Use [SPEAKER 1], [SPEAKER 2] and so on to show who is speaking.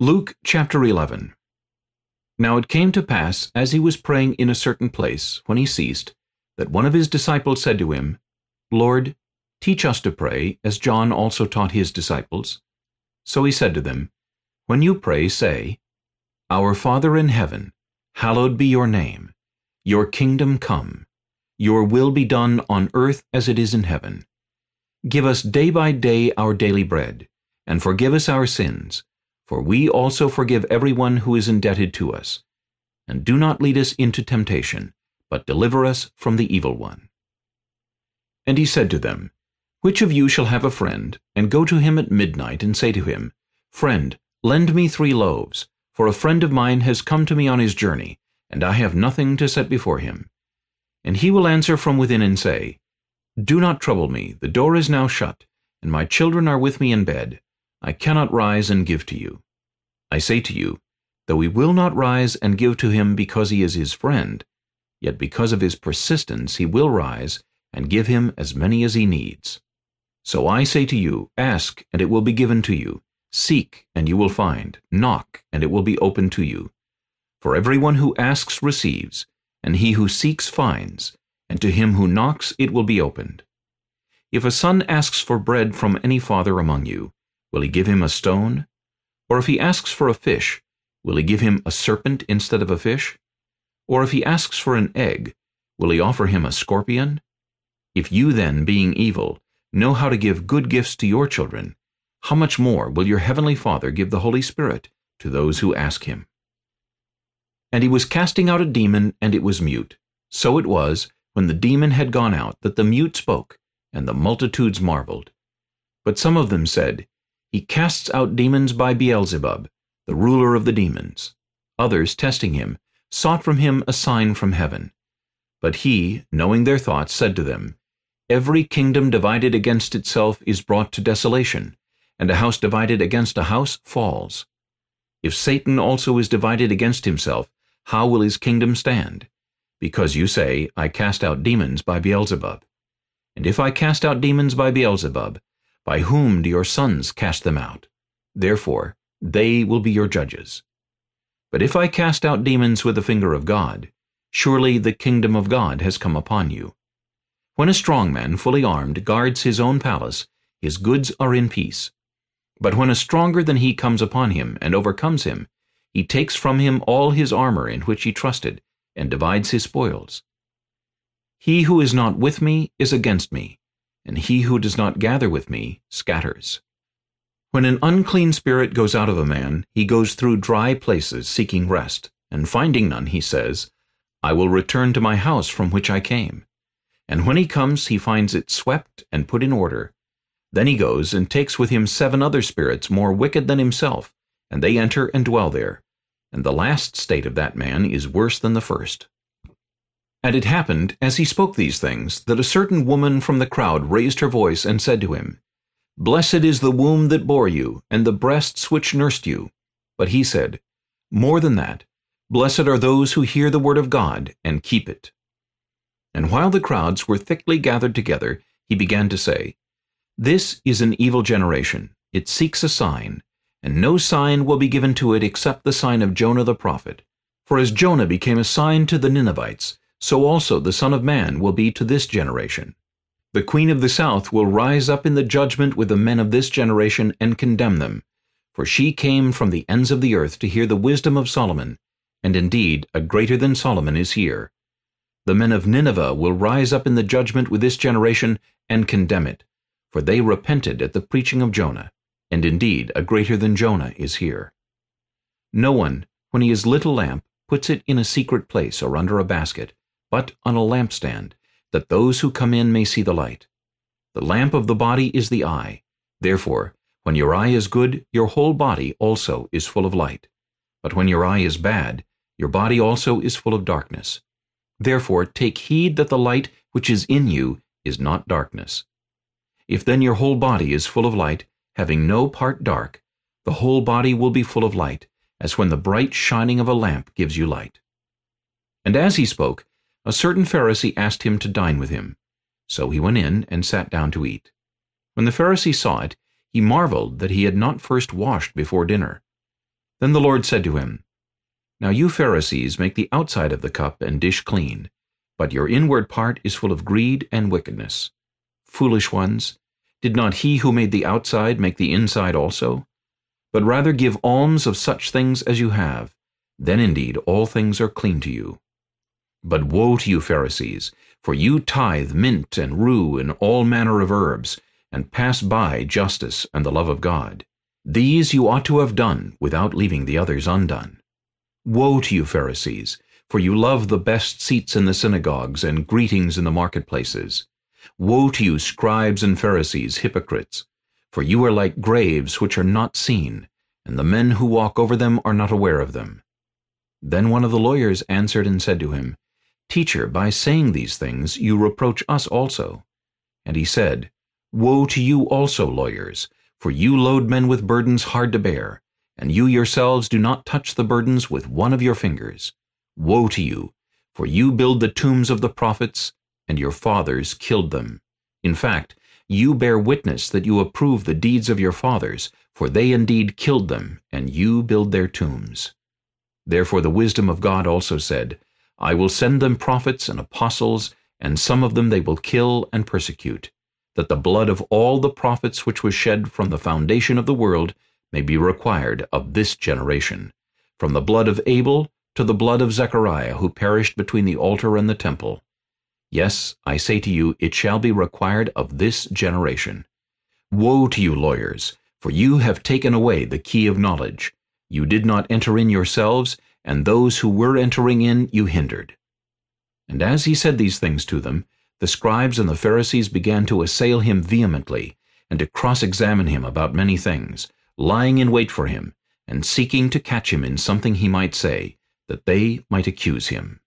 [SPEAKER 1] Luke chapter 11 Now it came to pass, as he was praying in a certain place, when he ceased, that one of his disciples said to him, Lord, teach us to pray, as John also taught his disciples. So he said to them, When you pray, say, Our Father in heaven, hallowed be your name. Your kingdom come. Your will be done on earth as it is in heaven. Give us day by day our daily bread, and forgive us our sins, for we also forgive everyone who is indebted to us. And do not lead us into temptation, but deliver us from the evil one. And he said to them, Which of you shall have a friend, and go to him at midnight, and say to him, Friend, lend me three loaves, for a friend of mine has come to me on his journey, and I have nothing to set before him. And he will answer from within and say, Do not trouble me, the door is now shut, and my children are with me in bed. I cannot rise and give to you. I say to you, though he will not rise and give to him because he is his friend, yet because of his persistence he will rise and give him as many as he needs. So I say to you, ask, and it will be given to you. Seek, and you will find. Knock, and it will be opened to you. For everyone who asks receives, and he who seeks finds, and to him who knocks it will be opened. If a son asks for bread from any father among you, Will he give him a stone? Or if he asks for a fish, will he give him a serpent instead of a fish? Or if he asks for an egg, will he offer him a scorpion? If you then, being evil, know how to give good gifts to your children, how much more will your heavenly Father give the Holy Spirit to those who ask him? And he was casting out a demon, and it was mute. So it was, when the demon had gone out, that the mute spoke, and the multitudes marveled. But some of them said, he casts out demons by Beelzebub, the ruler of the demons. Others, testing him, sought from him a sign from heaven. But he, knowing their thoughts, said to them, Every kingdom divided against itself is brought to desolation, and a house divided against a house falls. If Satan also is divided against himself, how will his kingdom stand? Because you say, I cast out demons by Beelzebub. And if I cast out demons by Beelzebub, by whom do your sons cast them out? Therefore, they will be your judges. But if I cast out demons with the finger of God, surely the kingdom of God has come upon you. When a strong man, fully armed, guards his own palace, his goods are in peace. But when a stronger than he comes upon him and overcomes him, he takes from him all his armor in which he trusted, and divides his spoils. He who is not with me is against me, and he who does not gather with me scatters. When an unclean spirit goes out of a man, he goes through dry places seeking rest, and finding none, he says, I will return to my house from which I came. And when he comes, he finds it swept and put in order. Then he goes and takes with him seven other spirits more wicked than himself, and they enter and dwell there. And the last state of that man is worse than the first. And it happened, as he spoke these things, that a certain woman from the crowd raised her voice and said to him, Blessed is the womb that bore you, and the breasts which nursed you. But he said, More than that, blessed are those who hear the word of God and keep it. And while the crowds were thickly gathered together, he began to say, This is an evil generation. It seeks a sign, and no sign will be given to it except the sign of Jonah the prophet. For as Jonah became a sign to the Ninevites, so also the Son of Man will be to this generation. The queen of the south will rise up in the judgment with the men of this generation and condemn them. For she came from the ends of the earth to hear the wisdom of Solomon, and indeed a greater than Solomon is here. The men of Nineveh will rise up in the judgment with this generation and condemn it, for they repented at the preaching of Jonah, and indeed a greater than Jonah is here. No one, when he has lit a lamp, puts it in a secret place or under a basket, but on a lampstand, that those who come in may see the light. The lamp of the body is the eye. Therefore, when your eye is good, your whole body also is full of light. But when your eye is bad, your body also is full of darkness. Therefore take heed that the light which is in you is not darkness. If then your whole body is full of light, having no part dark, the whole body will be full of light, as when the bright shining of a lamp gives you light. And as he spoke, a certain Pharisee asked him to dine with him. So he went in and sat down to eat. When the Pharisee saw it, he marveled that he had not first washed before dinner. Then the Lord said to him, Now you Pharisees make the outside of the cup and dish clean, but your inward part is full of greed and wickedness. Foolish ones, did not he who made the outside make the inside also? But rather give alms of such things as you have, then indeed all things are clean to you. But woe to you, Pharisees, for you tithe mint and rue and all manner of herbs, and pass by justice and the love of God. These you ought to have done without leaving the others undone. Woe to you, Pharisees, for you love the best seats in the synagogues and greetings in the marketplaces. Woe to you, scribes and Pharisees, hypocrites, for you are like graves which are not seen, and the men who walk over them are not aware of them. Then one of the lawyers answered and said to him, Teacher, by saying these things you reproach us also. And he said, Woe to you also, lawyers, for you load men with burdens hard to bear, and you yourselves do not touch the burdens with one of your fingers. Woe to you, for you build the tombs of the prophets, and your fathers killed them. In fact, you bear witness that you approve the deeds of your fathers, for they indeed killed them, and you build their tombs. Therefore the wisdom of God also said, I will send them prophets and apostles, and some of them they will kill and persecute, that the blood of all the prophets which was shed from the foundation of the world may be required of this generation, from the blood of Abel to the blood of Zechariah, who perished between the altar and the temple. Yes, I say to you, it shall be required of this generation. Woe to you, lawyers, for you have taken away the key of knowledge. You did not enter in yourselves, and those who were entering in you hindered. And as he said these things to them, the scribes and the Pharisees began to assail him vehemently, and to cross-examine him about many things, lying in wait for him, and seeking to catch him in something he might say, that they might accuse him.